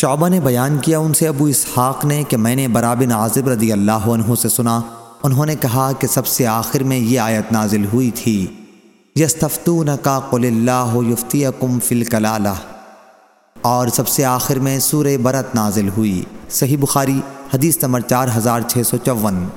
شعبہ نے بیان کیا ان سے ابو اسحاق نے کہ میں نے برابن عازب رضی اللہ عنہ سے سنا۔ انہوں نے کہا کہ سب سے آخر میں یہ آیت نازل ہوئی تھی۔ یستفتون کا قل اللہ یفتیکم فی الکلالہ۔ اور سب سے آخر میں سورہ برت نازل ہوئی۔ صحیح بخاری، حدیث نمبر چار ہزار چھ سو چون۔